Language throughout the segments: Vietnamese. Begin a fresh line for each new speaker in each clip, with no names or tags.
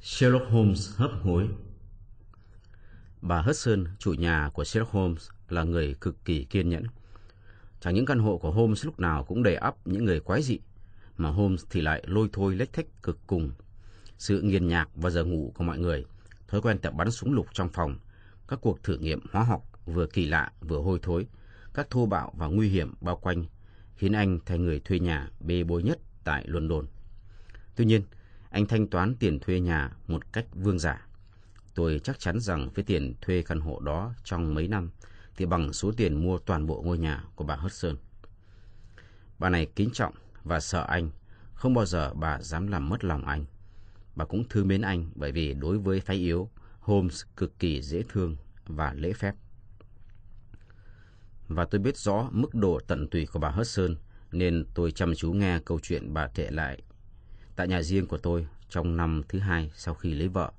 Sherlock Holmes hấp hối Bà Hudson, chủ nhà của Sherlock Holmes, là người cực kỳ kiên nhẫn. Chẳng những căn hộ của Holmes lúc nào cũng đầy ắp những người quái dị, mà Holmes thì lại lôi thôi lách thách cực cùng. Sự nghiền nhạc và giờ ngủ của mọi người, thói quen tập bắn súng lục trong phòng, các cuộc thử nghiệm hóa học vừa kỳ lạ vừa hôi thối, các thô bạo và nguy hiểm bao quanh, khiến anh thành người thuê nhà bê bối nhất tại London. Tuy nhiên, anh thanh toán tiền thuê nhà một cách vương giả. Tôi chắc chắn rằng với tiền thuê căn hộ đó trong mấy năm thì bằng số tiền mua toàn bộ ngôi nhà của bà Hudson. Bà này kính trọng và sợ anh, không bao giờ bà dám làm mất lòng anh. Bà cũng thương mến anh bởi vì đối với phái yếu, Holmes cực kỳ dễ thương và lễ phép. Và tôi biết rõ mức độ tận tụy của bà Hudson nên tôi chăm chú nghe câu chuyện bà kể lại tại nhà riêng của tôi trong năm thứ hai sau khi lấy vợ.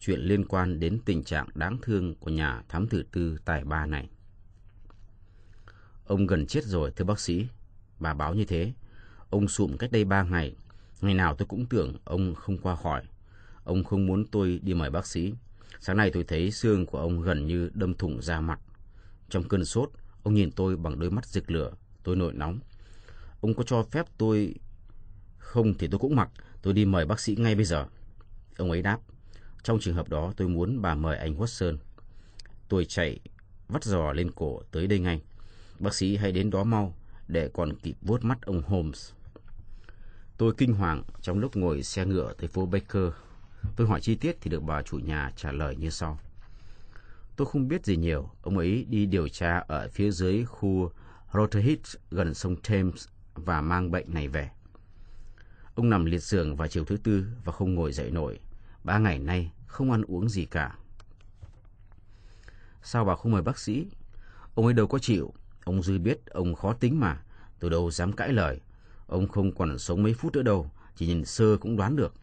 Chuyện liên quan đến tình trạng đáng thương của nhà thám tử tư tài ba này. Ông gần chết rồi thưa bác sĩ. Bà báo như thế. Ông sụm cách đây ba ngày. Ngày nào tôi cũng tưởng ông không qua khỏi. Ông không muốn tôi đi mời bác sĩ. Sáng nay tôi thấy xương của ông gần như đâm thủng da mặt. Trong cơn sốt, ông nhìn tôi bằng đôi mắt rực lửa. Tôi nổi nóng. Ông có cho phép tôi không thì tôi cũng mặc, tôi đi mời bác sĩ ngay bây giờ. Ông ấy đáp, trong trường hợp đó tôi muốn bà mời anh Watson. Tôi chạy vắt giò lên cổ tới đây ngay. Bác sĩ hãy đến đó mau để còn kịp vuốt mắt ông Holmes. Tôi kinh hoàng trong lúc ngồi xe ngựa tới phố Baker. Tôi hỏi chi tiết thì được bà chủ nhà trả lời như sau. Tôi không biết gì nhiều. Ông ấy đi điều tra ở phía dưới khu Rotherhithe gần sông Thames và mang bệnh này về. Ông nằm liệt giường vào chiều thứ tư và không ngồi dậy nổi. Ba ngày nay không ăn uống gì cả. Sao bà không mời bác sĩ? Ông ấy đâu có chịu. Ông Dư biết ông khó tính mà. từ đâu dám cãi lời. Ông không còn sống mấy phút nữa đâu. Chỉ nhìn sơ cũng đoán được.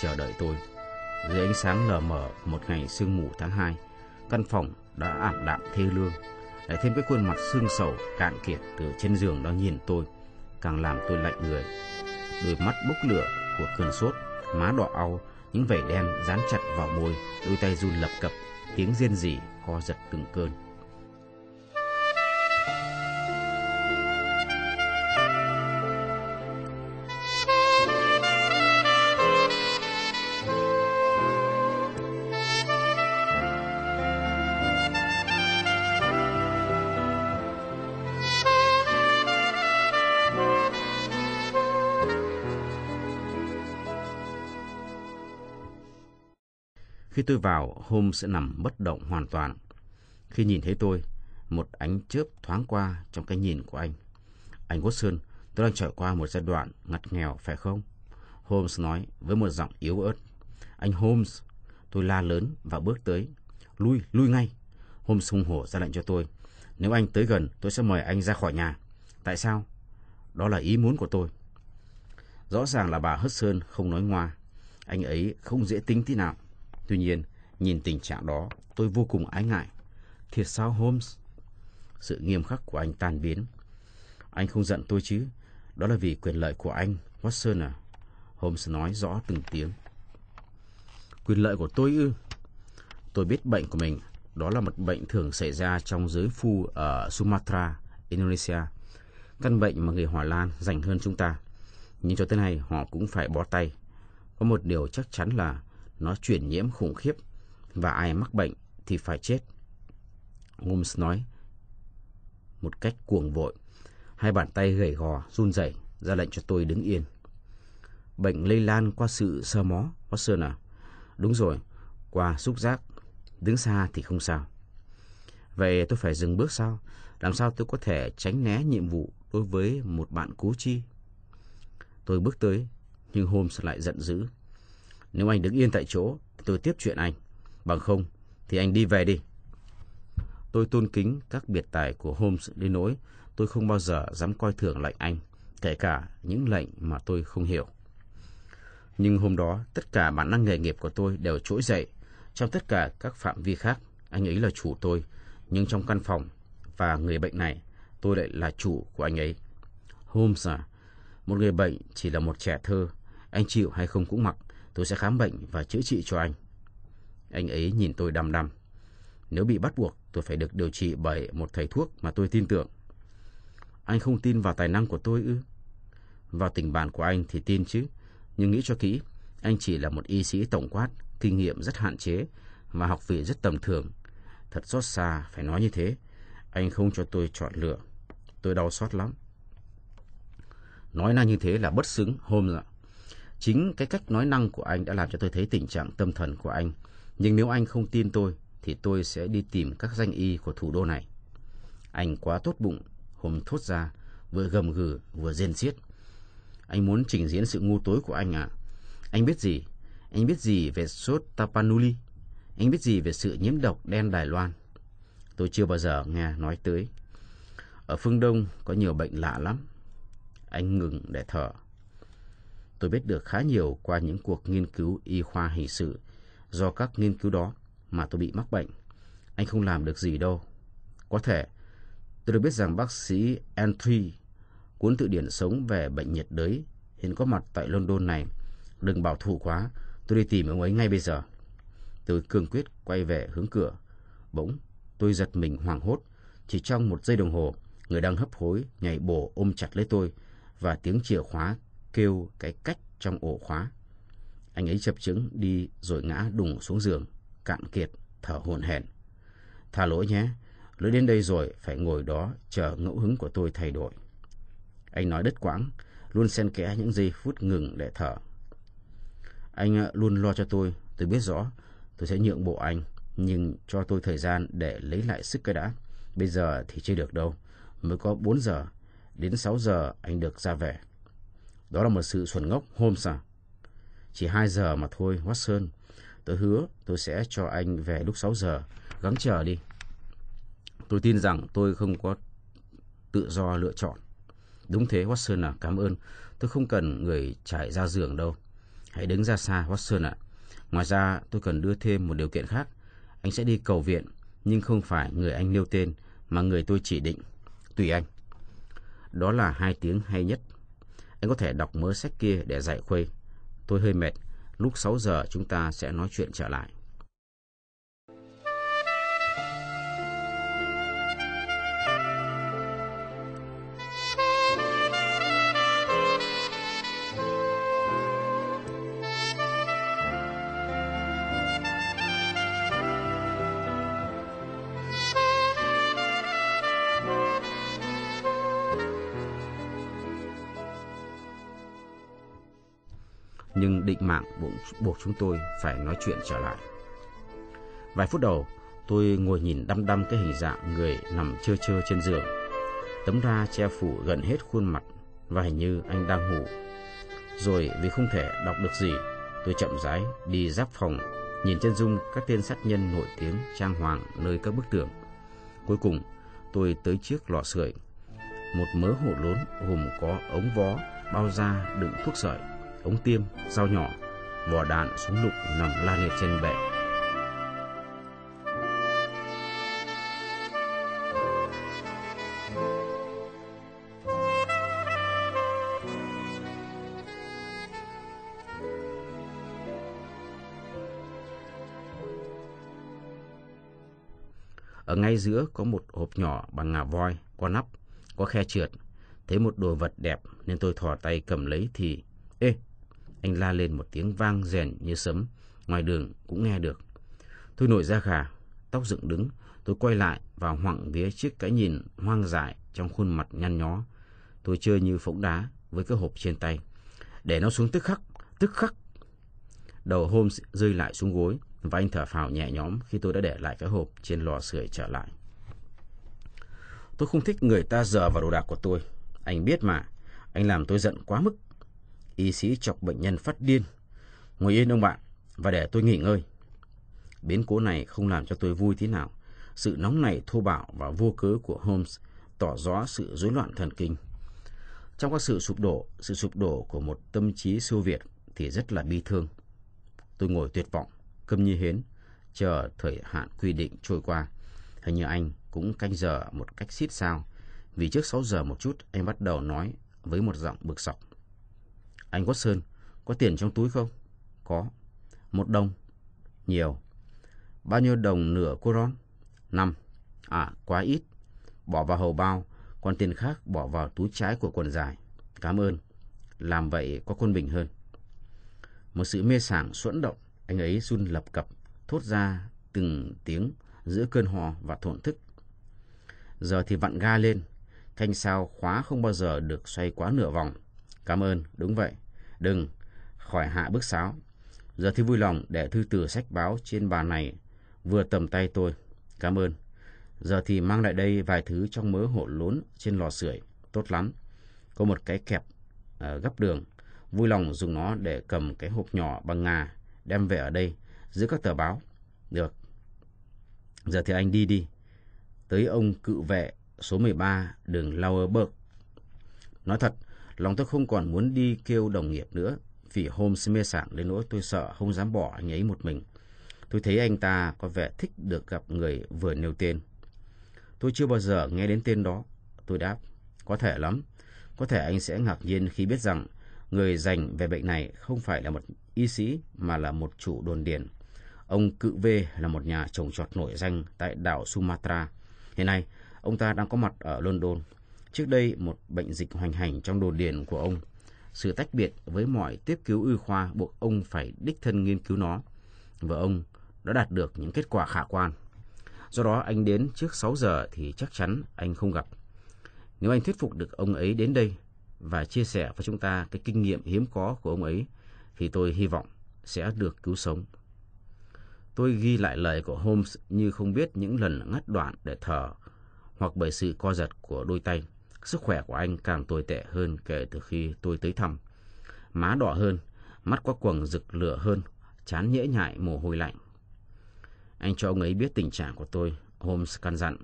Chờ đợi tôi. Dưới ánh sáng lờ mờ một ngày sương mù tháng 2, căn phòng đã ảm đạm thê lương. Lại thêm cái khuôn mặt xương sầu cạn kiệt từ trên giường đang nhìn tôi, càng làm tôi lạnh người. Đôi mắt bốc lửa của cơn sốt, má đỏ au, những vảy đen dán chặt vào môi, đôi tay run lập cập, tiếng rên rỉ co giật từng cơn. Khi tôi vào, Holmes sẽ nằm bất động hoàn toàn. Khi nhìn thấy tôi, một ánh chớp thoáng qua trong cái nhìn của anh. Anh Watson, tôi đang trải qua một giai đoạn ngặt nghèo, phải không? Holmes nói với một giọng yếu ớt. Anh Holmes, tôi la lớn và bước tới. Lui, lui ngay. Holmes hung hổ ra lệnh cho tôi. Nếu anh tới gần, tôi sẽ mời anh ra khỏi nhà. Tại sao? Đó là ý muốn của tôi. Rõ ràng là bà Hudson không nói ngoa. Anh ấy không dễ tính tí nào. Tuy nhiên, nhìn tình trạng đó, tôi vô cùng ái ngại. Thiệt sao Holmes? Sự nghiêm khắc của anh tan biến. Anh không giận tôi chứ? Đó là vì quyền lợi của anh, Watson à? Holmes nói rõ từng tiếng. Quyền lợi của tôi ư? Tôi biết bệnh của mình. Đó là một bệnh thường xảy ra trong giới phu ở Sumatra, Indonesia. Căn bệnh mà người Hòa Lan dành hơn chúng ta. Nhưng cho tới nay họ cũng phải bó tay. Có một điều chắc chắn là nó truyền nhiễm khủng khiếp và ai mắc bệnh thì phải chết. Holmes nói một cách cuồng vội. Hai bàn tay gầy gò, run rẩy ra lệnh cho tôi đứng yên. Bệnh lây lan qua sự sơ mó, Watson à? Đúng rồi, qua xúc giác. Đứng xa thì không sao. Vậy tôi phải dừng bước sao? Làm sao tôi có thể tránh né nhiệm vụ đối với một bạn cú chi? Tôi bước tới, nhưng Holmes lại giận dữ. Nếu anh đứng yên tại chỗ, tôi tiếp chuyện anh. Bằng không, thì anh đi về đi. Tôi tôn kính các biệt tài của Holmes đến nỗi tôi không bao giờ dám coi thường lệnh anh, kể cả những lệnh mà tôi không hiểu. Nhưng hôm đó, tất cả bản năng nghề nghiệp của tôi đều trỗi dậy. Trong tất cả các phạm vi khác, anh ấy là chủ tôi, nhưng trong căn phòng và người bệnh này, tôi lại là chủ của anh ấy. Holmes à, một người bệnh chỉ là một trẻ thơ, anh chịu hay không cũng mặc, tôi sẽ khám bệnh và chữa trị cho anh. Anh ấy nhìn tôi đăm đăm. Nếu bị bắt buộc, tôi phải được điều trị bởi một thầy thuốc mà tôi tin tưởng. Anh không tin vào tài năng của tôi ư? Vào tình bạn của anh thì tin chứ. Nhưng nghĩ cho kỹ, anh chỉ là một y sĩ tổng quát, kinh nghiệm rất hạn chế và học vị rất tầm thường. Thật xót xa phải nói như thế. Anh không cho tôi chọn lựa. Tôi đau xót lắm. Nói năng như thế là bất xứng, hôm rồi. Chính cái cách nói năng của anh đã làm cho tôi thấy tình trạng tâm thần của anh. Nhưng nếu anh không tin tôi, thì tôi sẽ đi tìm các danh y của thủ đô này. Anh quá tốt bụng, hôm thốt ra, vừa gầm gừ, vừa rên xiết. Anh muốn trình diễn sự ngu tối của anh à? Anh biết gì? Anh biết gì về sốt Tapanuli? Anh biết gì về sự nhiễm độc đen Đài Loan? Tôi chưa bao giờ nghe nói tới. Ở phương Đông có nhiều bệnh lạ lắm. Anh ngừng để thở. Tôi biết được khá nhiều qua những cuộc nghiên cứu y khoa hình sự. Do các nghiên cứu đó mà tôi bị mắc bệnh. Anh không làm được gì đâu. Có thể, tôi được biết rằng bác sĩ Entry, cuốn tự điển sống về bệnh nhiệt đới, hiện có mặt tại London này. Đừng bảo thủ quá, tôi đi tìm ông ấy ngay bây giờ. Tôi cương quyết quay về hướng cửa. Bỗng, tôi giật mình hoảng hốt. Chỉ trong một giây đồng hồ, người đang hấp hối nhảy bổ ôm chặt lấy tôi và tiếng chìa khóa kêu cái cách trong ổ khóa. Anh ấy chập chững đi rồi ngã đùng xuống giường, cạn kiệt, thở hổn hển. Tha lỗi nhé, lỡ đến đây rồi phải ngồi đó chờ ngẫu hứng của tôi thay đổi. Anh nói đứt quãng, luôn xen kẽ những giây phút ngừng để thở. Anh à, luôn lo cho tôi, tôi biết rõ, tôi sẽ nhượng bộ anh, nhưng cho tôi thời gian để lấy lại sức cái đã. Bây giờ thì chưa được đâu, mới có 4 giờ, đến 6 giờ anh được ra về. Đó là một sự xuẩn ngốc, hôm à. Chỉ 2 giờ mà thôi, Watson. Tôi hứa tôi sẽ cho anh về lúc 6 giờ. Gắng chờ đi. Tôi tin rằng tôi không có tự do lựa chọn. Đúng thế, Watson à, cảm ơn. Tôi không cần người trải ra giường đâu. Hãy đứng ra xa, Watson ạ. Ngoài ra, tôi cần đưa thêm một điều kiện khác. Anh sẽ đi cầu viện, nhưng không phải người anh nêu tên, mà người tôi chỉ định. Tùy anh. Đó là hai tiếng hay nhất. Anh có thể đọc mớ sách kia để giải khuây. Tôi hơi mệt. Lúc 6 giờ chúng ta sẽ nói chuyện trở lại. Nhưng định mạng buộc chúng tôi phải nói chuyện trở lại. Vài phút đầu, tôi ngồi nhìn đăm đăm cái hình dạng người nằm chơ chơ trên giường. Tấm da che phủ gần hết khuôn mặt và hình như anh đang ngủ. Rồi vì không thể đọc được gì, tôi chậm rãi đi giáp phòng, nhìn chân dung các tên sát nhân nổi tiếng trang hoàng nơi các bức tường. Cuối cùng, tôi tới trước lò sưởi. Một mớ hổ lốn gồm có ống vó, bao da đựng thuốc sợi ống tiêm, dao nhỏ, vỏ đạn, súng lục nằm la liệt trên bệ. Ở ngay giữa có một hộp nhỏ bằng ngà voi, có nắp, có khe trượt. Thấy một đồ vật đẹp nên tôi thò tay cầm lấy thì... Ê, anh la lên một tiếng vang rèn như sấm, ngoài đường cũng nghe được. Tôi nổi ra gà, tóc dựng đứng, tôi quay lại và hoảng vía chiếc cái nhìn hoang dại trong khuôn mặt nhăn nhó. Tôi chơi như phỗng đá với cái hộp trên tay. Để nó xuống tức khắc, tức khắc. Đầu Holmes rơi lại xuống gối và anh thở phào nhẹ nhõm khi tôi đã để lại cái hộp trên lò sưởi trở lại. Tôi không thích người ta dở vào đồ đạc của tôi. Anh biết mà, anh làm tôi giận quá mức y sĩ chọc bệnh nhân phát điên. Ngồi yên ông bạn, và để tôi nghỉ ngơi. Biến cố này không làm cho tôi vui thế nào. Sự nóng này thô bạo và vô cớ của Holmes tỏ rõ sự rối loạn thần kinh. Trong các sự sụp đổ, sự sụp đổ của một tâm trí siêu Việt thì rất là bi thương. Tôi ngồi tuyệt vọng, câm như hến, chờ thời hạn quy định trôi qua. Hình như anh cũng canh giờ một cách xít sao. Vì trước 6 giờ một chút, anh bắt đầu nói với một giọng bực sọc. Anh Watson, có tiền trong túi không? Có. Một đồng. Nhiều. Bao nhiêu đồng nửa cô ron? Năm. À, quá ít. Bỏ vào hầu bao, còn tiền khác bỏ vào túi trái của quần dài. Cảm ơn. Làm vậy có quân bình hơn. Một sự mê sảng xuẫn động, anh ấy run lập cập, thốt ra từng tiếng giữa cơn hò và thổn thức. Giờ thì vặn ga lên, thanh sao khóa không bao giờ được xoay quá nửa vòng. Cảm ơn, đúng vậy. Đừng, khỏi hạ bước sáo. Giờ thì vui lòng để thư từ sách báo trên bàn này vừa tầm tay tôi. Cảm ơn. Giờ thì mang lại đây vài thứ trong mớ hổ lốn trên lò sưởi. Tốt lắm. Có một cái kẹp uh, gấp đường. Vui lòng dùng nó để cầm cái hộp nhỏ bằng ngà đem về ở đây giữa các tờ báo. Được. Giờ thì anh đi đi. Tới ông cự vệ số 13 đường Lauerberg. Nói thật, lòng tôi không còn muốn đi kêu đồng nghiệp nữa vì Holmes mê sảng đến nỗi tôi sợ không dám bỏ anh ấy một mình. Tôi thấy anh ta có vẻ thích được gặp người vừa nêu tên. Tôi chưa bao giờ nghe đến tên đó. Tôi đáp, có thể lắm. Có thể anh sẽ ngạc nhiên khi biết rằng người dành về bệnh này không phải là một y sĩ mà là một chủ đồn điền. Ông Cự V là một nhà trồng trọt nổi danh tại đảo Sumatra. Hiện nay, ông ta đang có mặt ở London. Trước đây, một bệnh dịch hoành hành trong đồn điền của ông. Sự tách biệt với mọi tiếp cứu y khoa buộc ông phải đích thân nghiên cứu nó. Và ông đã đạt được những kết quả khả quan. Do đó anh đến trước 6 giờ thì chắc chắn anh không gặp. Nếu anh thuyết phục được ông ấy đến đây và chia sẻ với chúng ta cái kinh nghiệm hiếm có của ông ấy thì tôi hy vọng sẽ được cứu sống. Tôi ghi lại lời của Holmes như không biết những lần ngắt đoạn để thở hoặc bởi sự co giật của đôi tay. Sức khỏe của anh càng tồi tệ hơn kể từ khi tôi tới thăm. Má đỏ hơn, mắt có quầng rực lửa hơn, chán nhễ nhại mồ hôi lạnh. Anh cho ông ấy biết tình trạng của tôi, Holmes căn dặn.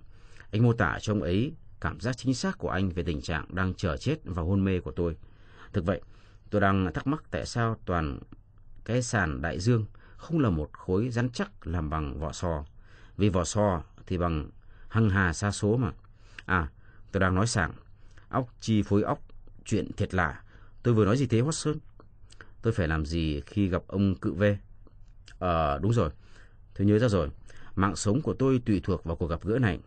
Anh mô tả cho ông ấy cảm giác chính xác của anh về tình trạng đang chờ chết và hôn mê của tôi. Thực vậy, tôi đang thắc mắc tại sao toàn cái sàn đại dương không là một khối rắn chắc làm bằng vỏ sò. Vì vỏ sò thì bằng hăng hà xa số mà. À, tôi đang nói sảng. Óc chi phối óc, chuyện thiệt lạ. Tôi vừa nói gì thế Watson? Tôi phải làm gì khi gặp ông cự ve Ờ, đúng rồi. Tôi nhớ ra rồi. Mạng sống của tôi tùy thuộc vào cuộc gặp gỡ này.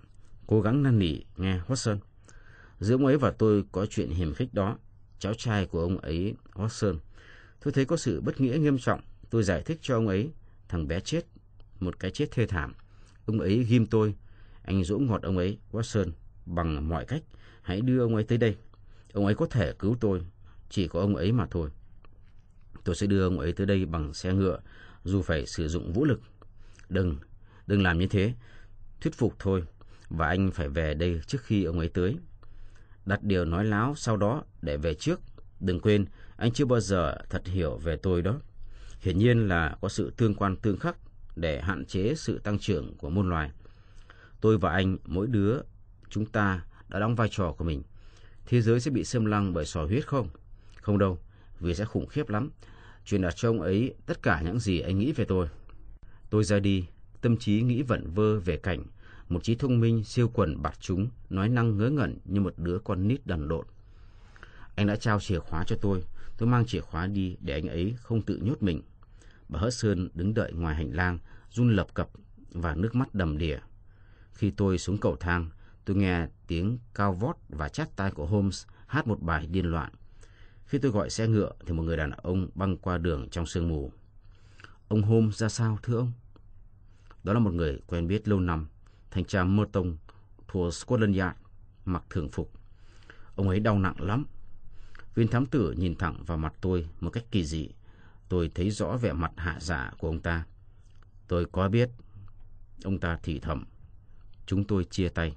Cố gắng năn nỉ, nghe Watson. Giữa ông ấy và tôi có chuyện hiểm khích đó. Cháu trai của ông ấy, Watson. Tôi thấy có sự bất nghĩa nghiêm trọng. Tôi giải thích cho ông ấy. Thằng bé chết. Một cái chết thê thảm. Ông ấy ghim tôi. Anh dỗ ngọt ông ấy, Watson. Bằng mọi cách, hãy đưa ông ấy tới đây. Ông ấy có thể cứu tôi. Chỉ có ông ấy mà thôi. Tôi sẽ đưa ông ấy tới đây bằng xe ngựa, dù phải sử dụng vũ lực. Đừng, đừng làm như thế. Thuyết phục thôi, và anh phải về đây trước khi ông ấy tới. Đặt điều nói láo sau đó để về trước. Đừng quên, anh chưa bao giờ thật hiểu về tôi đó. Hiển nhiên là có sự tương quan tương khắc để hạn chế sự tăng trưởng của môn loài. Tôi và anh, mỗi đứa, chúng ta đã đóng vai trò của mình. Thế giới sẽ bị xâm lăng bởi sò huyết không? Không đâu, vì sẽ khủng khiếp lắm. Truyền đạt cho ông ấy tất cả những gì anh nghĩ về tôi. Tôi ra đi, tâm trí nghĩ vẩn vơ về cảnh, một trí thông minh siêu quần bạt chúng, nói năng ngớ ngẩn như một đứa con nít đần độn. Anh đã trao chìa khóa cho tôi, tôi mang chìa khóa đi để anh ấy không tự nhốt mình. Bà Hớt Sơn đứng đợi ngoài hành lang, run lập cập và nước mắt đầm đìa. Khi tôi xuống cầu thang, tôi nghe tiếng cao vót và chát tai của Holmes hát một bài điên loạn. Khi tôi gọi xe ngựa thì một người đàn ông băng qua đường trong sương mù. Ông Holmes ra sao thưa ông? Đó là một người quen biết lâu năm, thanh tra Merton thuộc Scotland Yard, mặc thường phục. Ông ấy đau nặng lắm. Viên thám tử nhìn thẳng vào mặt tôi một cách kỳ dị. Tôi thấy rõ vẻ mặt hạ giả của ông ta. Tôi có biết. Ông ta thì thầm. Chúng tôi chia tay.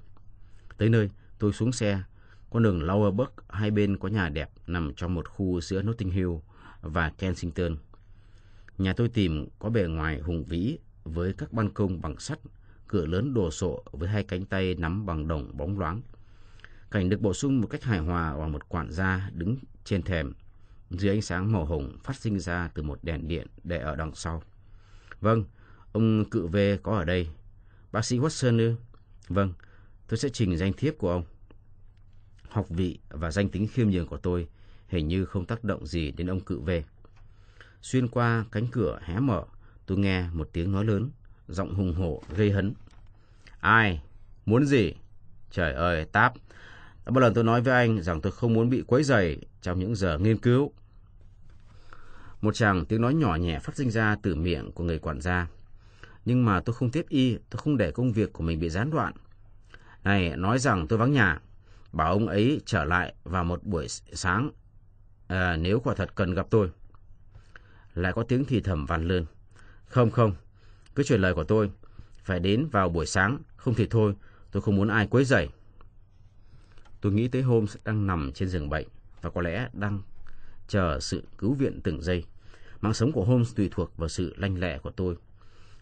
Tới nơi, tôi xuống xe. Con đường Lower hai bên có nhà đẹp nằm trong một khu giữa Notting Hill và Kensington. Nhà tôi tìm có bề ngoài hùng vĩ với các ban công bằng sắt, cửa lớn đồ sộ với hai cánh tay nắm bằng đồng bóng loáng. Cảnh được bổ sung một cách hài hòa bằng một quản gia đứng trên thềm, dưới ánh sáng màu hồng phát sinh ra từ một đèn điện để ở đằng sau. Vâng, ông cự về có ở đây. Bác sĩ Watson ư? Vâng, tôi sẽ trình danh thiếp của ông. Học vị và danh tính khiêm nhường của tôi hình như không tác động gì đến ông cự về. Xuyên qua cánh cửa hé mở, tôi nghe một tiếng nói lớn, giọng hùng hổ gây hấn. Ai? Muốn gì? Trời ơi, Táp, đã bao lần tôi nói với anh rằng tôi không muốn bị quấy rầy trong những giờ nghiên cứu. Một chàng tiếng nói nhỏ nhẹ phát sinh ra từ miệng của người quản gia. Nhưng mà tôi không tiếp y, tôi không để công việc của mình bị gián đoạn. Này, nói rằng tôi vắng nhà, bảo ông ấy trở lại vào một buổi sáng à, nếu quả thật cần gặp tôi. Lại có tiếng thì thầm vằn lên Không không, cứ truyền lời của tôi, phải đến vào buổi sáng, không thì thôi, tôi không muốn ai quấy rầy. Tôi nghĩ tới Holmes đang nằm trên giường bệnh và có lẽ đang chờ sự cứu viện từng giây. Mạng sống của Holmes tùy thuộc vào sự lanh lẹ của tôi.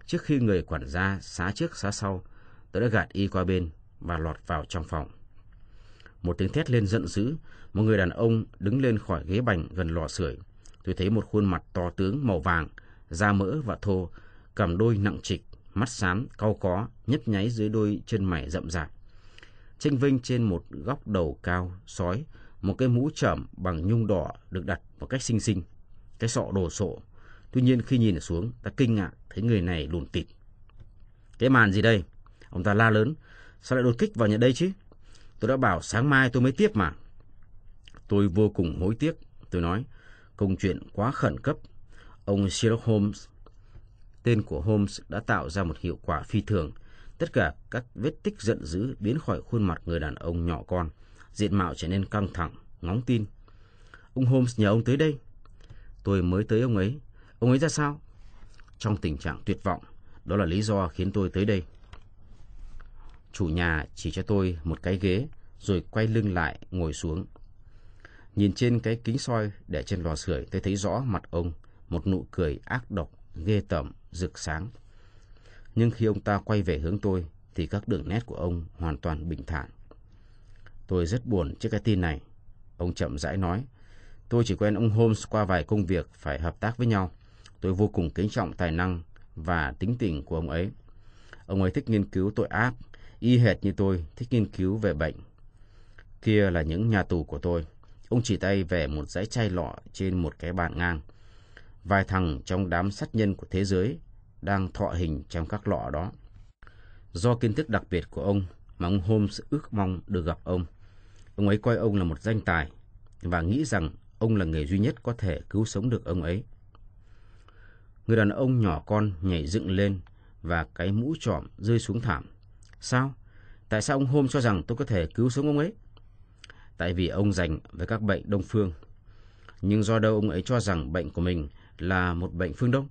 Trước khi người quản gia xá trước xá sau, tôi đã gạt y qua bên và lọt vào trong phòng. Một tiếng thét lên giận dữ, một người đàn ông đứng lên khỏi ghế bành gần lò sưởi. Tôi thấy một khuôn mặt to tướng màu vàng, da mỡ và thô, cầm đôi nặng trịch, mắt xám, cau có, nhấp nháy dưới đôi chân mày rậm rạp. Tranh vinh trên một góc đầu cao, sói, một cái mũ trẩm bằng nhung đỏ được đặt một cách xinh xinh. Cái sọ đồ sộ. Tuy nhiên khi nhìn xuống, ta kinh ngạc thấy người này lùn tịt. Cái màn gì đây? Ông ta la lớn. Sao lại đột kích vào nhà đây chứ? Tôi đã bảo sáng mai tôi mới tiếp mà. Tôi vô cùng hối tiếc. Tôi nói, công chuyện quá khẩn cấp. Ông Sherlock Holmes, tên của Holmes đã tạo ra một hiệu quả phi thường. Tất cả các vết tích giận dữ biến khỏi khuôn mặt người đàn ông nhỏ con. Diện mạo trở nên căng thẳng, ngóng tin. Ông Holmes nhờ ông tới đây. Tôi mới tới ông ấy. Ông ấy ra sao? Trong tình trạng tuyệt vọng. Đó là lý do khiến tôi tới đây. Chủ nhà chỉ cho tôi một cái ghế, rồi quay lưng lại ngồi xuống. Nhìn trên cái kính soi để trên lò sưởi, tôi thấy rõ mặt ông, một nụ cười ác độc, ghê tởm, rực sáng. Nhưng khi ông ta quay về hướng tôi, thì các đường nét của ông hoàn toàn bình thản. Tôi rất buồn trước cái tin này. Ông chậm rãi nói, tôi chỉ quen ông Holmes qua vài công việc phải hợp tác với nhau. Tôi vô cùng kính trọng tài năng và tính tình của ông ấy. Ông ấy thích nghiên cứu tội ác, y hệt như tôi, thích nghiên cứu về bệnh. Kia là những nhà tù của tôi. Ông chỉ tay về một dãy chai lọ trên một cái bàn ngang. Vài thằng trong đám sát nhân của thế giới đang thọ hình trong các lọ đó. Do kiến thức đặc biệt của ông mà ông Holmes ước mong được gặp ông. Ông ấy coi ông là một danh tài và nghĩ rằng ông là người duy nhất có thể cứu sống được ông ấy. Người đàn ông nhỏ con nhảy dựng lên và cái mũ trọm rơi xuống thảm. Sao? Tại sao ông hôm cho rằng tôi có thể cứu sống ông ấy? Tại vì ông dành với các bệnh đông phương. Nhưng do đâu ông ấy cho rằng bệnh của mình là một bệnh phương Đông?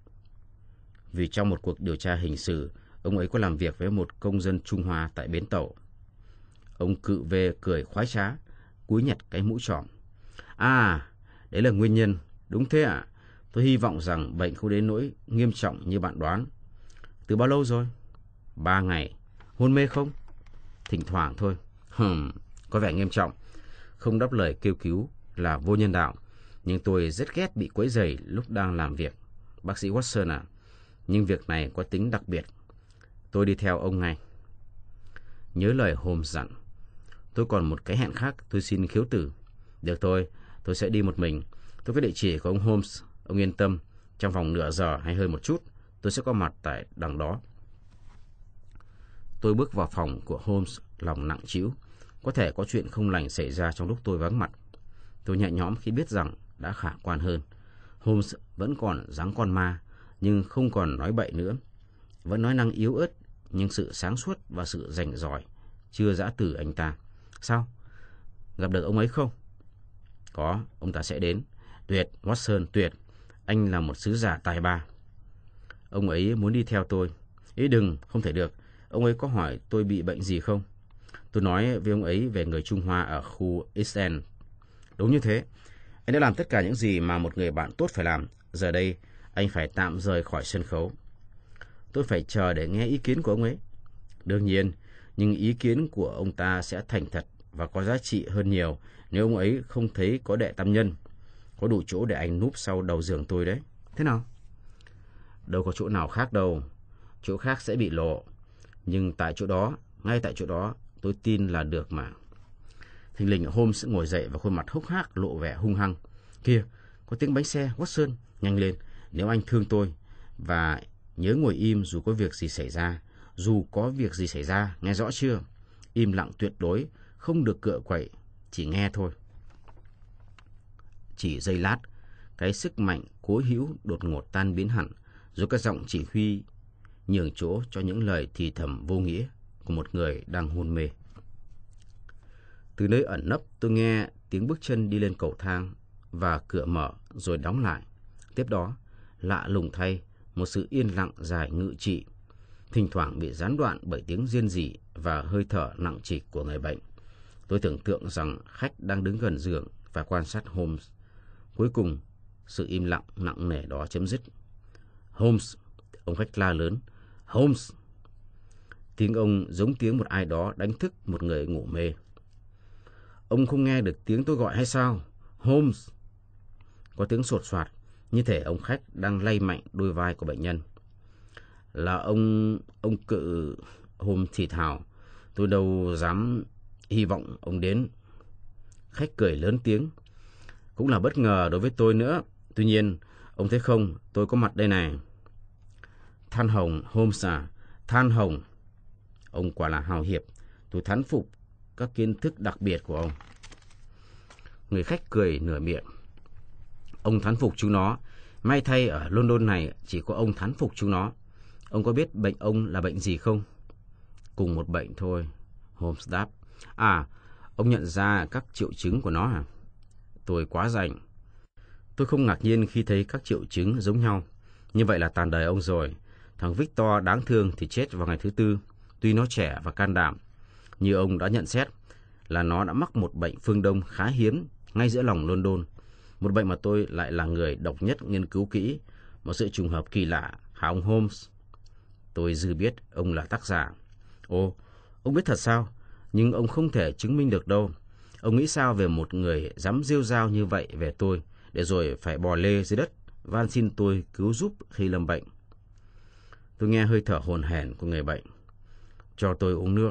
Vì trong một cuộc điều tra hình sự, ông ấy có làm việc với một công dân Trung Hoa tại bến tàu. Ông cự về cười khoái trá, cúi nhặt cái mũ trọm. À, đấy là nguyên nhân. Đúng thế ạ. À? Tôi hy vọng rằng bệnh không đến nỗi nghiêm trọng như bạn đoán. Từ bao lâu rồi? Ba ngày. Hôn mê không? Thỉnh thoảng thôi. Hừm, có vẻ nghiêm trọng. Không đáp lời kêu cứu là vô nhân đạo. Nhưng tôi rất ghét bị quấy rầy lúc đang làm việc. Bác sĩ Watson à, nhưng việc này có tính đặc biệt. Tôi đi theo ông ngay. Nhớ lời Holmes dặn. Tôi còn một cái hẹn khác, tôi xin khiếu tử. Được thôi, tôi sẽ đi một mình. Tôi có địa chỉ của ông Holmes. Ông yên tâm, trong vòng nửa giờ hay hơn một chút, tôi sẽ có mặt tại đằng đó. Tôi bước vào phòng của Holmes, lòng nặng trĩu. Có thể có chuyện không lành xảy ra trong lúc tôi vắng mặt. Tôi nhẹ nhõm khi biết rằng đã khả quan hơn. Holmes vẫn còn dáng con ma, nhưng không còn nói bậy nữa. Vẫn nói năng yếu ớt, nhưng sự sáng suốt và sự rảnh giỏi chưa giã từ anh ta. Sao? Gặp được ông ấy không? Có, ông ta sẽ đến. Tuyệt, Watson, tuyệt. Anh là một sứ giả tài ba. Ông ấy muốn đi theo tôi. Ý đừng, không thể được. Ông ấy có hỏi tôi bị bệnh gì không? Tôi nói với ông ấy về người Trung Hoa ở khu East Đúng như thế. Anh đã làm tất cả những gì mà một người bạn tốt phải làm. Giờ đây, anh phải tạm rời khỏi sân khấu. Tôi phải chờ để nghe ý kiến của ông ấy. Đương nhiên, nhưng ý kiến của ông ta sẽ thành thật và có giá trị hơn nhiều nếu ông ấy không thấy có đệ tam nhân. Có đủ chỗ để anh núp sau đầu giường tôi đấy. Thế nào? Đâu có chỗ nào khác đâu. Chỗ khác sẽ bị lộ. Nhưng tại chỗ đó, ngay tại chỗ đó, tôi tin là được mà. Thình lình Holmes ngồi dậy và khuôn mặt hốc hác lộ vẻ hung hăng. Kia, có tiếng bánh xe, Watson, nhanh lên. Nếu anh thương tôi và nhớ ngồi im dù có việc gì xảy ra, dù có việc gì xảy ra, nghe rõ chưa? Im lặng tuyệt đối, không được cựa quậy, chỉ nghe thôi. Chỉ giây lát, cái sức mạnh cố hữu đột ngột tan biến hẳn, rồi các giọng chỉ huy nhường chỗ cho những lời thì thầm vô nghĩa của một người đang hôn mê. Từ nơi ẩn nấp tôi nghe tiếng bước chân đi lên cầu thang và cửa mở rồi đóng lại. Tiếp đó, lạ lùng thay, một sự yên lặng dài ngự trị, thỉnh thoảng bị gián đoạn bởi tiếng riêng rỉ và hơi thở nặng trịch của người bệnh. Tôi tưởng tượng rằng khách đang đứng gần giường và quan sát Holmes. Cuối cùng, sự im lặng nặng nề đó chấm dứt. Holmes, ông khách la lớn. Holmes! Tiếng ông giống tiếng một ai đó đánh thức một người ngủ mê. Ông không nghe được tiếng tôi gọi hay sao? Holmes! Có tiếng sột soạt, như thể ông khách đang lay mạnh đôi vai của bệnh nhân. Là ông... ông cự... Holmes thì thào. Tôi đâu dám hy vọng ông đến. Khách cười lớn tiếng. Cũng là bất ngờ đối với tôi nữa. Tuy nhiên, ông thấy không, tôi có mặt đây này. Than hồng, Holmes à, than hồng. Ông quả là hào hiệp. Tôi thán phục các kiến thức đặc biệt của ông. Người khách cười nửa miệng. Ông thán phục chúng nó. May thay ở London này chỉ có ông thán phục chúng nó. Ông có biết bệnh ông là bệnh gì không? Cùng một bệnh thôi. Holmes đáp. À, ông nhận ra các triệu chứng của nó à? Tôi quá rảnh. Tôi không ngạc nhiên khi thấy các triệu chứng giống nhau. Như vậy là tàn đời ông rồi. Thằng Victor đáng thương thì chết vào ngày thứ tư. Tuy nó trẻ và can đảm. Như ông đã nhận xét là nó đã mắc một bệnh phương Đông khá hiếm ngay giữa lòng London. Một bệnh mà tôi lại là người độc nhất nghiên cứu kỹ. Một sự trùng hợp kỳ lạ, hả ông Holmes? Tôi dư biết ông là tác giả. Ồ, ông biết thật sao? Nhưng ông không thể chứng minh được đâu. Ông nghĩ sao về một người dám rêu rao như vậy về tôi, để rồi phải bò lê dưới đất, van xin tôi cứu giúp khi lâm bệnh. Tôi nghe hơi thở hồn hển của người bệnh. Cho tôi uống nước.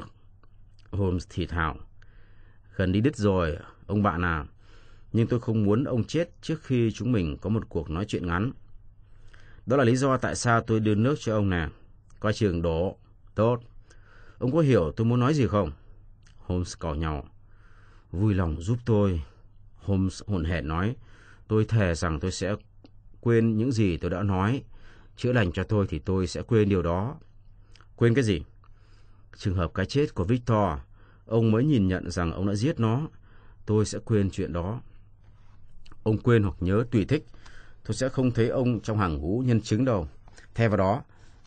Holmes thì thào. Gần đi đứt rồi, ông bạn à. Nhưng tôi không muốn ông chết trước khi chúng mình có một cuộc nói chuyện ngắn. Đó là lý do tại sao tôi đưa nước cho ông nè. Coi trường đổ. Tốt. Ông có hiểu tôi muốn nói gì không? Holmes cỏ nhau. Vui lòng giúp tôi. Holmes hồn hển nói. Tôi thề rằng tôi sẽ quên những gì tôi đã nói. Chữa lành cho tôi thì tôi sẽ quên điều đó. Quên cái gì? Trường hợp cái chết của Victor. Ông mới nhìn nhận rằng ông đã giết nó. Tôi sẽ quên chuyện đó. Ông quên hoặc nhớ tùy thích. Tôi sẽ không thấy ông trong hàng ngũ nhân chứng đâu. Thay vào đó,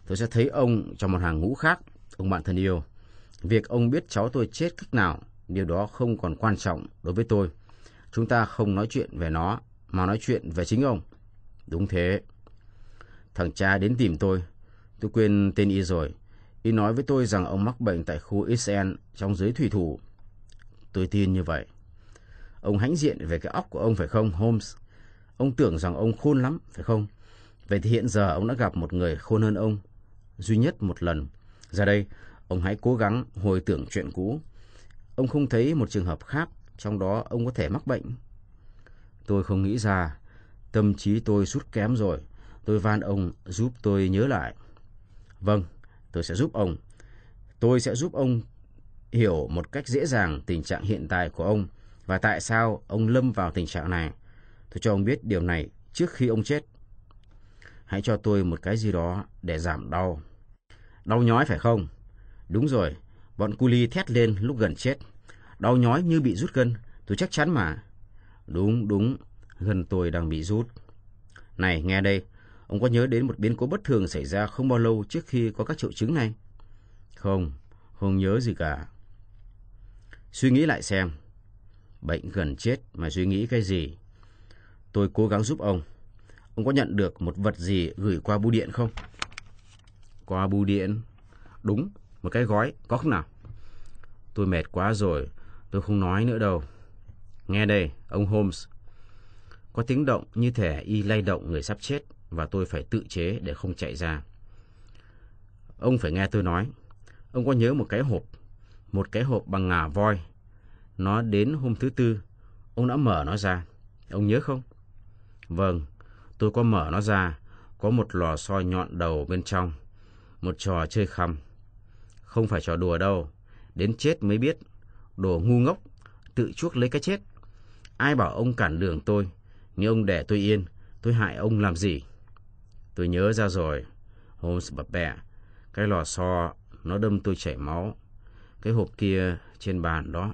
tôi sẽ thấy ông trong một hàng ngũ khác. Ông bạn thân yêu. Việc ông biết cháu tôi chết cách nào, điều đó không còn quan trọng đối với tôi. Chúng ta không nói chuyện về nó, mà nói chuyện về chính ông. Đúng thế. Thằng cha đến tìm tôi. Tôi quên tên y rồi. Y nói với tôi rằng ông mắc bệnh tại khu xn trong giới thủy thủ. Tôi tin như vậy. Ông hãnh diện về cái óc của ông phải không, Holmes? Ông tưởng rằng ông khôn lắm, phải không? Vậy thì hiện giờ ông đã gặp một người khôn hơn ông. Duy nhất một lần. Ra đây, ông hãy cố gắng hồi tưởng chuyện cũ. Ông không thấy một trường hợp khác trong đó ông có thể mắc bệnh. Tôi không nghĩ ra. Tâm trí tôi rút kém rồi. Tôi van ông giúp tôi nhớ lại. Vâng, tôi sẽ giúp ông. Tôi sẽ giúp ông hiểu một cách dễ dàng tình trạng hiện tại của ông và tại sao ông lâm vào tình trạng này. Tôi cho ông biết điều này trước khi ông chết. Hãy cho tôi một cái gì đó để giảm đau. Đau nhói phải không? Đúng rồi, bọn cu ly thét lên lúc gần chết. Đau nhói như bị rút gân, tôi chắc chắn mà. Đúng, đúng, gân tôi đang bị rút. Này, nghe đây, ông có nhớ đến một biến cố bất thường xảy ra không bao lâu trước khi có các triệu chứng này? Không, không nhớ gì cả. Suy nghĩ lại xem. Bệnh gần chết mà suy nghĩ cái gì? Tôi cố gắng giúp ông. ông có nhận được một vật gì gửi qua bưu điện không? Qua bưu điện? Đúng, một cái gói, có không nào? Tôi mệt quá rồi, tôi không nói nữa đâu. Nghe đây, ông Holmes. Có tiếng động như thể y lay động người sắp chết và tôi phải tự chế để không chạy ra. Ông phải nghe tôi nói. Ông có nhớ một cái hộp, một cái hộp bằng ngà voi. Nó đến hôm thứ tư, ông đã mở nó ra. Ông nhớ không? Vâng, tôi có mở nó ra, có một lò xo nhọn đầu bên trong, một trò chơi khăm. Không phải trò đùa đâu, đến chết mới biết, đồ ngu ngốc, tự chuốc lấy cái chết. Ai bảo ông cản đường tôi, nếu ông để tôi yên, tôi hại ông làm gì? Tôi nhớ ra rồi, Holmes bập bẹ, cái lò xo nó đâm tôi chảy máu. Cái hộp kia trên bàn đó.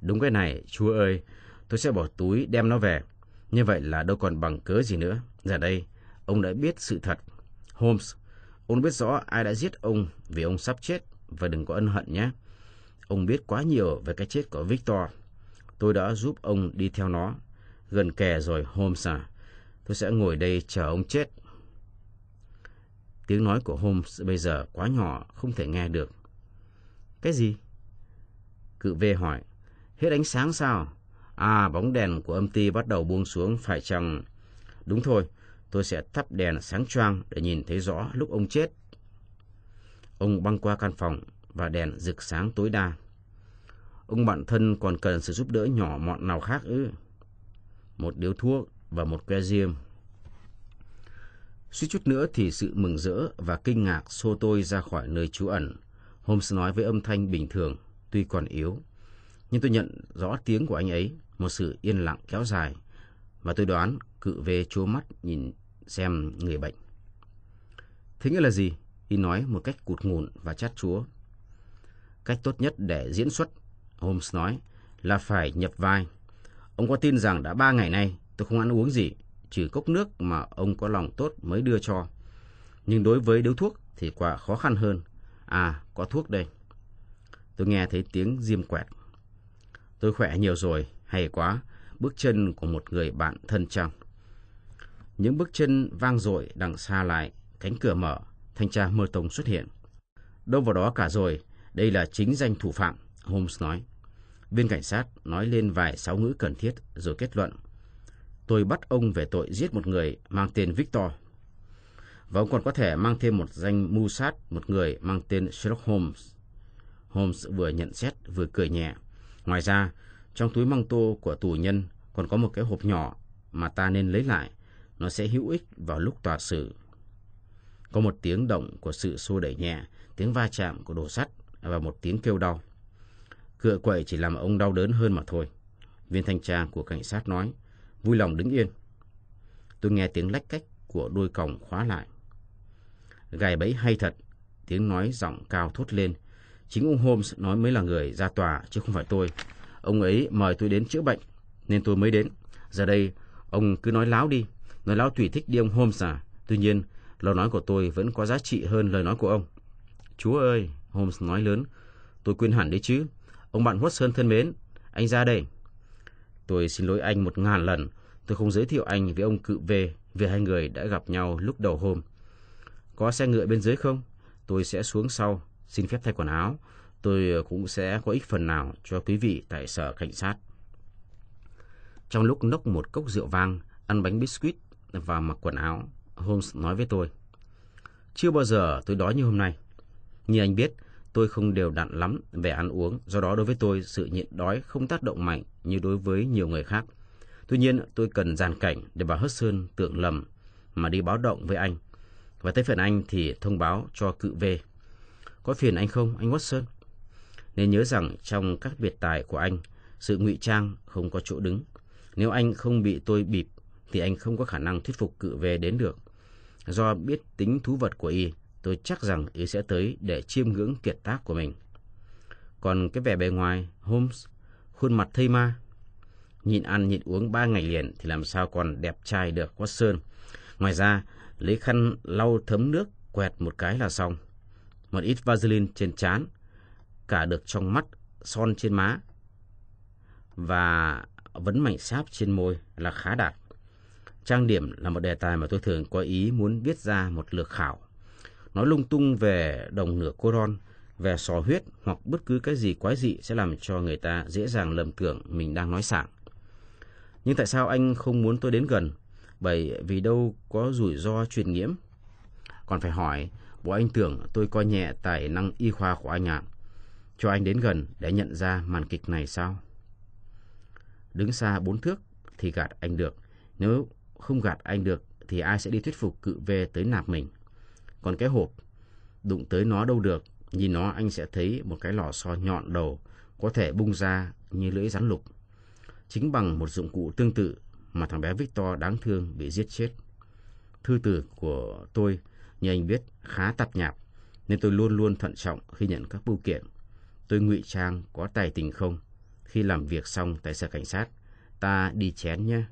Đúng cái này, chúa ơi, tôi sẽ bỏ túi đem nó về. Như vậy là đâu còn bằng cớ gì nữa. Giờ đây, ông đã biết sự thật. Holmes, ông biết rõ ai đã giết ông vì ông sắp chết và đừng có ân hận nhé. Ông biết quá nhiều về cái chết của Victor. Tôi đã giúp ông đi theo nó. Gần kề rồi, Holmes à. Tôi sẽ ngồi đây chờ ông chết. Tiếng nói của Holmes bây giờ quá nhỏ, không thể nghe được. Cái gì? Cự V hỏi. Hết ánh sáng sao? À, bóng đèn của âm ty bắt đầu buông xuống phải chăng? Đúng thôi, tôi sẽ thắp đèn sáng choang để nhìn thấy rõ lúc ông chết. Ông băng qua căn phòng và đèn rực sáng tối đa. Ông bạn thân còn cần sự giúp đỡ nhỏ mọn nào khác ư? Một điếu thuốc và một que diêm. Suýt chút nữa thì sự mừng rỡ và kinh ngạc xô tôi ra khỏi nơi trú ẩn. Holmes nói với âm thanh bình thường, tuy còn yếu. Nhưng tôi nhận rõ tiếng của anh ấy, một sự yên lặng kéo dài. Và tôi đoán cự về chúa mắt nhìn xem người bệnh. Thế nghĩa là gì? Y nói một cách cụt ngùn và chát chúa. Cách tốt nhất để diễn xuất, Holmes nói, là phải nhập vai. Ông có tin rằng đã ba ngày nay tôi không ăn uống gì, trừ cốc nước mà ông có lòng tốt mới đưa cho. Nhưng đối với điếu thuốc thì quả khó khăn hơn. À, có thuốc đây. Tôi nghe thấy tiếng diêm quẹt. Tôi khỏe nhiều rồi, hay quá. Bước chân của một người bạn thân trong. Những bước chân vang dội đằng xa lại, cánh cửa mở, thanh tra mơ tông xuất hiện. Đâu vào đó cả rồi, đây là chính danh thủ phạm, Holmes nói. Viên cảnh sát nói lên vài sáu ngữ cần thiết rồi kết luận. Tôi bắt ông về tội giết một người mang tên Victor. Và ông còn có thể mang thêm một danh mưu sát một người mang tên Sherlock Holmes. Holmes vừa nhận xét vừa cười nhẹ. Ngoài ra, trong túi măng tô của tù nhân còn có một cái hộp nhỏ mà ta nên lấy lại. Nó sẽ hữu ích vào lúc tòa xử. Có một tiếng động của sự xô đẩy nhẹ, tiếng va chạm của đồ sắt và một tiếng kêu đau. Cựa quậy chỉ làm ông đau đớn hơn mà thôi. Viên thanh tra của cảnh sát nói, vui lòng đứng yên. Tôi nghe tiếng lách cách của đôi còng khóa lại. Gài bẫy hay thật, tiếng nói giọng cao thốt lên. Chính ông Holmes nói mới là người ra tòa, chứ không phải tôi. Ông ấy mời tôi đến chữa bệnh, nên tôi mới đến. Giờ đây, ông cứ nói láo đi. Nói láo tùy thích đi ông Holmes à. Tuy nhiên, lời nói của tôi vẫn có giá trị hơn lời nói của ông. Chúa ơi, Holmes nói lớn, tôi quên hẳn đấy chứ. Ông bạn Watson thân mến, anh ra đây. Tôi xin lỗi anh một ngàn lần. Tôi không giới thiệu anh với ông cự về vì hai người đã gặp nhau lúc đầu hôm. Có xe ngựa bên dưới không? Tôi sẽ xuống sau, xin phép thay quần áo. Tôi cũng sẽ có ích phần nào cho quý vị tại sở cảnh sát. Trong lúc nốc một cốc rượu vang, ăn bánh biscuit và mặc quần áo, Holmes nói với tôi. Chưa bao giờ tôi đói như hôm nay. Như anh biết, tôi không đều đặn lắm về ăn uống, do đó đối với tôi sự nhịn đói không tác động mạnh như đối với nhiều người khác. Tuy nhiên, tôi cần giàn cảnh để bà Hudson tưởng lầm mà đi báo động với anh. Và tới phần anh thì thông báo cho cự về. Có phiền anh không, anh Watson? Nên nhớ rằng trong các biệt tài của anh, sự ngụy trang không có chỗ đứng. Nếu anh không bị tôi bịp, thì anh không có khả năng thuyết phục cự về đến được. Do biết tính thú vật của y, tôi chắc rằng y sẽ tới để chiêm ngưỡng kiệt tác của mình. Còn cái vẻ bề ngoài, Holmes, khuôn mặt thây ma, nhịn ăn nhịn uống ba ngày liền thì làm sao còn đẹp trai được Watson. Ngoài ra, lấy khăn lau thấm nước quẹt một cái là xong. Một ít Vaseline trên trán, cả được trong mắt, son trên má và vấn mảnh sáp trên môi là khá đạt. Trang điểm là một đề tài mà tôi thường có ý muốn viết ra một lược khảo. Nói lung tung về đồng nửa cô ron, về sò huyết hoặc bất cứ cái gì quái dị sẽ làm cho người ta dễ dàng lầm tưởng mình đang nói sảng. Nhưng tại sao anh không muốn tôi đến gần? Bởi vì đâu có rủi ro truyền nhiễm. Còn phải hỏi, bộ anh tưởng tôi coi nhẹ tài năng y khoa của anh ạ. À? Cho anh đến gần để nhận ra màn kịch này sao? Đứng xa bốn thước thì gạt anh được. Nếu không gạt anh được thì ai sẽ đi thuyết phục cự về tới nạp mình. Còn cái hộp, đụng tới nó đâu được. Nhìn nó anh sẽ thấy một cái lò xo nhọn đầu có thể bung ra như lưỡi rắn lục. Chính bằng một dụng cụ tương tự mà thằng bé Victor đáng thương bị giết chết. Thư tử của tôi, như anh biết, khá tạp nhạp, nên tôi luôn luôn thận trọng khi nhận các bưu kiện. Tôi ngụy trang có tài tình không. Khi làm việc xong tại sở cảnh sát, ta đi chén nhé.